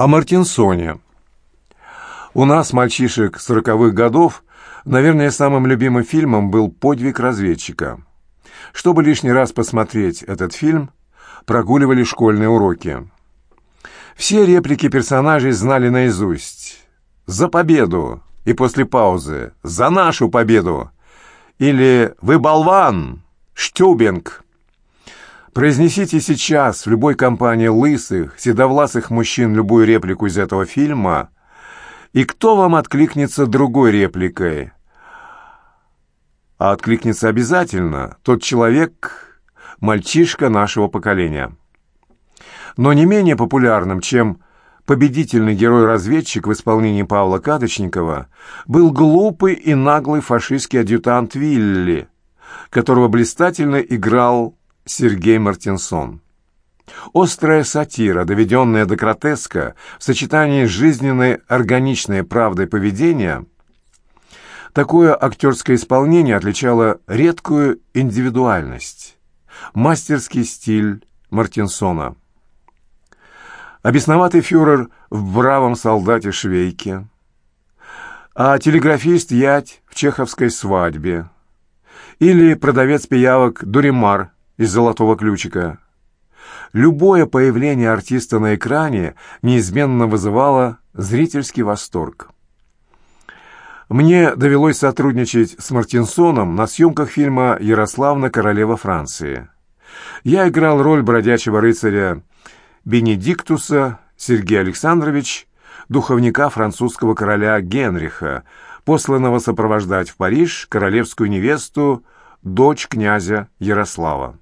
О Мартинсоне. У нас, мальчишек сороковых годов, наверное, самым любимым фильмом был «Подвиг разведчика». Чтобы лишний раз посмотреть этот фильм, прогуливали школьные уроки. Все реплики персонажей знали наизусть. «За победу!» и после паузы «За нашу победу!» или «Вы болван!» «Штюбинг!» Произнесите сейчас в любой компании лысых, седовласых мужчин любую реплику из этого фильма, и кто вам откликнется другой репликой? А откликнется обязательно тот человек, мальчишка нашего поколения. Но не менее популярным, чем победительный герой-разведчик в исполнении Павла Кадочникова, был глупый и наглый фашистский адъютант Вилли, которого блистательно играл Сергей Мартинсон. Острая сатира, доведенная до гротеска, в сочетании с жизненной органичной правдой поведения, такое актерское исполнение отличало редкую индивидуальность, мастерский стиль Мартинсона. Обесноватый фюрер в бравом солдате Швейке, а телеграфист Ять в чеховской свадьбе, или продавец пиявок Дуримар из «Золотого ключика». Любое появление артиста на экране неизменно вызывало зрительский восторг. Мне довелось сотрудничать с Мартинсоном на съемках фильма «Ярославна, королева Франции». Я играл роль бродячего рыцаря Бенедиктуса Сергея Александрович, духовника французского короля Генриха, посланного сопровождать в Париж королевскую невесту, дочь князя Ярослава.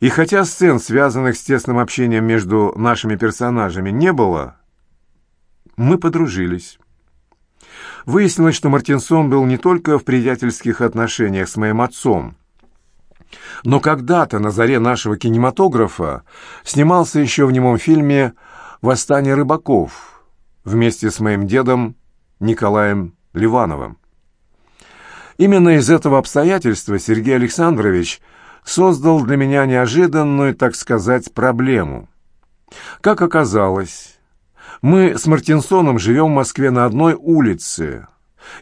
И хотя сцен, связанных с тесным общением между нашими персонажами, не было, мы подружились. Выяснилось, что Мартинсон был не только в приятельских отношениях с моим отцом, но когда-то на заре нашего кинематографа снимался еще в немом фильме «Восстание рыбаков» вместе с моим дедом Николаем Ливановым. Именно из этого обстоятельства Сергей Александрович – создал для меня неожиданную, так сказать, проблему. Как оказалось, мы с Мартинсоном живем в Москве на одной улице,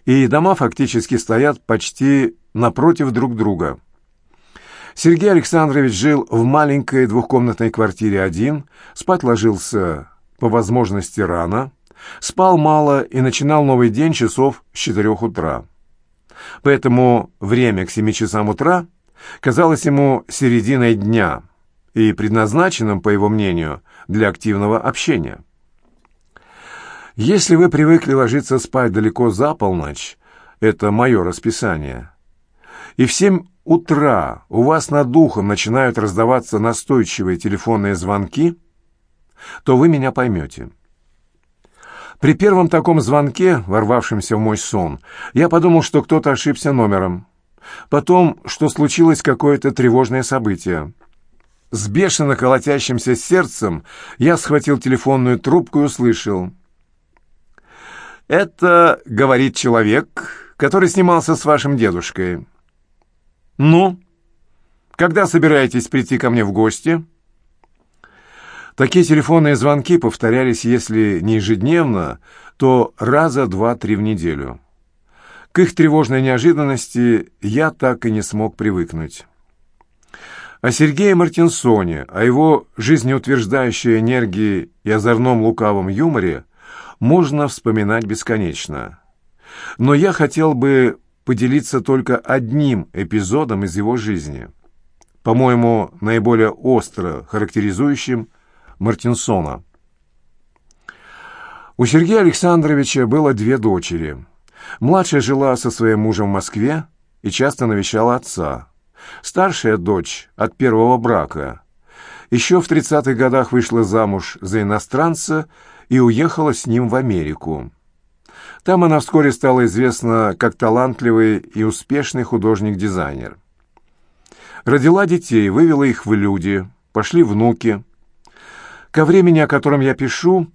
и дома фактически стоят почти напротив друг друга. Сергей Александрович жил в маленькой двухкомнатной квартире один, спать ложился по возможности рано, спал мало и начинал новый день часов с четырех утра. Поэтому время к семи часам утра – казалось ему серединой дня и предназначенным, по его мнению, для активного общения. Если вы привыкли ложиться спать далеко за полночь, это мое расписание, и в семь утра у вас над духом начинают раздаваться настойчивые телефонные звонки, то вы меня поймете. При первом таком звонке, ворвавшемся в мой сон, я подумал, что кто-то ошибся номером. Потом, что случилось какое-то тревожное событие. С бешено колотящимся сердцем я схватил телефонную трубку и услышал. «Это, — говорит человек, который снимался с вашим дедушкой. Ну, когда собираетесь прийти ко мне в гости?» Такие телефонные звонки повторялись, если не ежедневно, то раза два-три в неделю. К их тревожной неожиданности я так и не смог привыкнуть. О Сергее Мартинсоне, о его жизнеутверждающей энергии и озорном лукавом юморе можно вспоминать бесконечно. Но я хотел бы поделиться только одним эпизодом из его жизни, по-моему, наиболее остро характеризующим Мартинсона. У Сергея Александровича было две дочери – Младшая жила со своим мужем в Москве и часто навещала отца. Старшая дочь от первого брака. Еще в 30-х годах вышла замуж за иностранца и уехала с ним в Америку. Там она вскоре стала известна как талантливый и успешный художник-дизайнер. Родила детей, вывела их в люди, пошли внуки. Ко времени, о котором я пишу,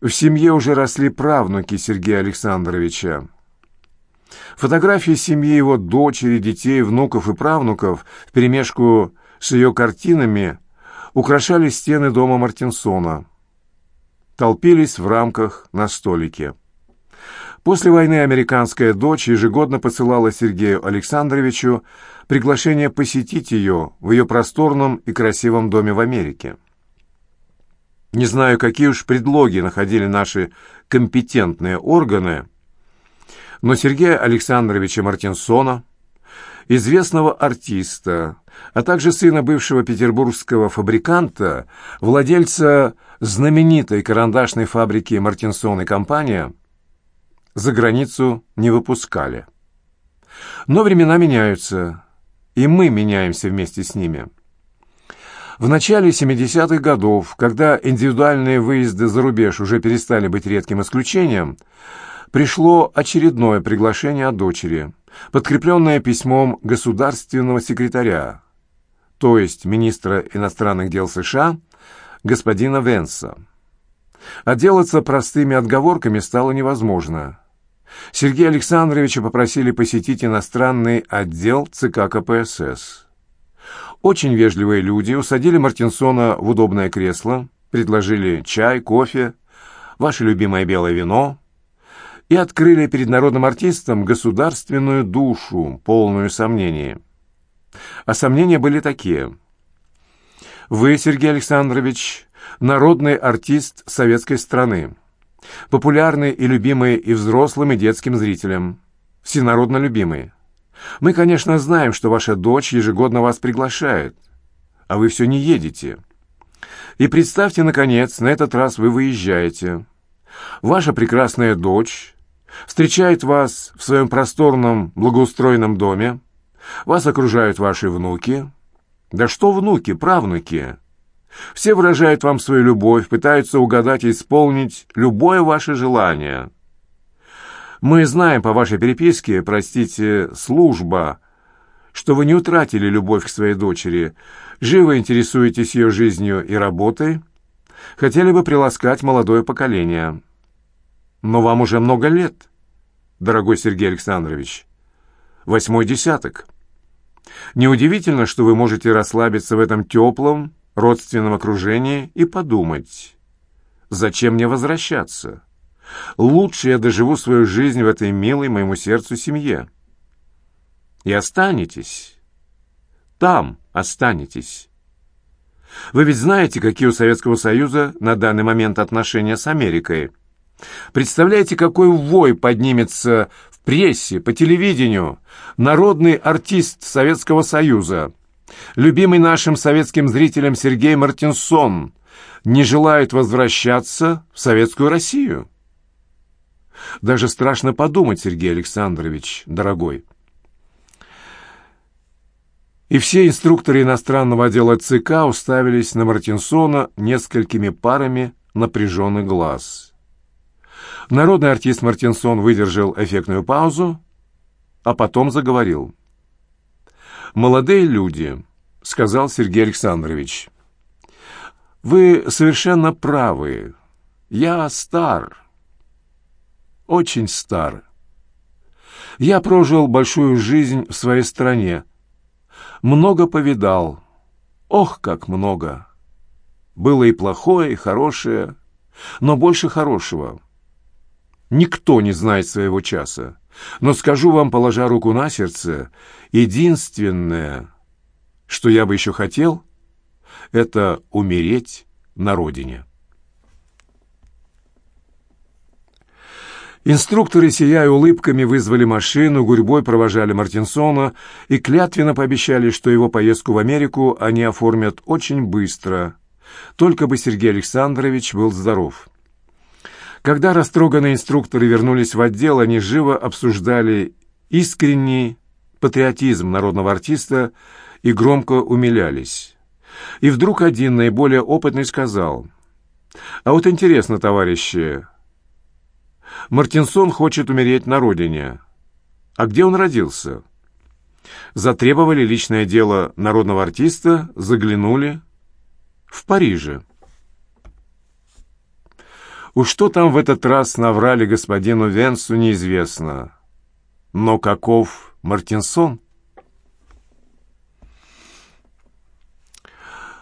в семье уже росли правнуки Сергея Александровича. Фотографии семьи его дочери, детей, внуков и правнуков вперемешку с ее картинами украшали стены дома Мартинсона. толпились в рамках на столике. После войны американская дочь ежегодно посылала Сергею Александровичу приглашение посетить ее в ее просторном и красивом доме в Америке. Не знаю, какие уж предлоги находили наши компетентные органы, но Сергея Александровича Мартинсона, известного артиста, а также сына бывшего петербургского фабриканта, владельца знаменитой карандашной фабрики «Мартинсон и компания», за границу не выпускали. Но времена меняются, и мы меняемся вместе с ними. В начале 70-х годов, когда индивидуальные выезды за рубеж уже перестали быть редким исключением, пришло очередное приглашение от дочери, подкрепленное письмом государственного секретаря, то есть министра иностранных дел США, господина Венса. Отделаться простыми отговорками стало невозможно. Сергея Александровича попросили посетить иностранный отдел ЦК КПСС. Очень вежливые люди усадили Мартинсона в удобное кресло, предложили чай, кофе, ваше любимое белое вино и открыли перед народным артистом государственную душу, полную сомнений. А сомнения были такие. Вы, Сергей Александрович, народный артист советской страны популярный и любимый и взрослым, и детским зрителям, всенародно любимый. Мы, конечно, знаем, что ваша дочь ежегодно вас приглашает, а вы все не едете. И представьте, наконец, на этот раз вы выезжаете. Ваша прекрасная дочь встречает вас в своем просторном, благоустроенном доме, вас окружают ваши внуки. Да что внуки, правнуки? Все выражают вам свою любовь, пытаются угадать и исполнить любое ваше желание. Мы знаем по вашей переписке, простите, служба, что вы не утратили любовь к своей дочери, живо интересуетесь ее жизнью и работой, хотели бы приласкать молодое поколение. Но вам уже много лет, дорогой Сергей Александрович. Восьмой десяток. Неудивительно, что вы можете расслабиться в этом теплом, родственном окружении и подумать, зачем мне возвращаться? Лучше я доживу свою жизнь в этой милой моему сердцу семье. И останетесь. Там останетесь. Вы ведь знаете, какие у Советского Союза на данный момент отношения с Америкой. Представляете, какой вой поднимется в прессе, по телевидению. Народный артист Советского Союза – Любимый нашим советским зрителям Сергей Мартинсон не желает возвращаться в советскую Россию. Даже страшно подумать, Сергей Александрович, дорогой. И все инструкторы иностранного отдела ЦК уставились на Мартинсона несколькими парами напряженных глаз. Народный артист Мартинсон выдержал эффектную паузу, а потом заговорил. «Молодые люди», — сказал Сергей Александрович, — «вы совершенно правы. Я стар, очень стар. Я прожил большую жизнь в своей стране, много повидал, ох, как много. Было и плохое, и хорошее, но больше хорошего. Никто не знает своего часа. Но скажу вам, положа руку на сердце, единственное, что я бы еще хотел, это умереть на родине. Инструкторы, сияя улыбками, вызвали машину, гурьбой провожали Мартинсона и клятвенно пообещали, что его поездку в Америку они оформят очень быстро, только бы Сергей Александрович был здоров. Когда растроганные инструкторы вернулись в отдел, они живо обсуждали искренний патриотизм народного артиста и громко умилялись. И вдруг один, наиболее опытный, сказал, «А вот интересно, товарищи, Мартинсон хочет умереть на родине. А где он родился?» Затребовали личное дело народного артиста, заглянули в Париже. Уж что там в этот раз наврали господину Венсу, неизвестно. Но каков Мартинсон?